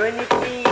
Trinity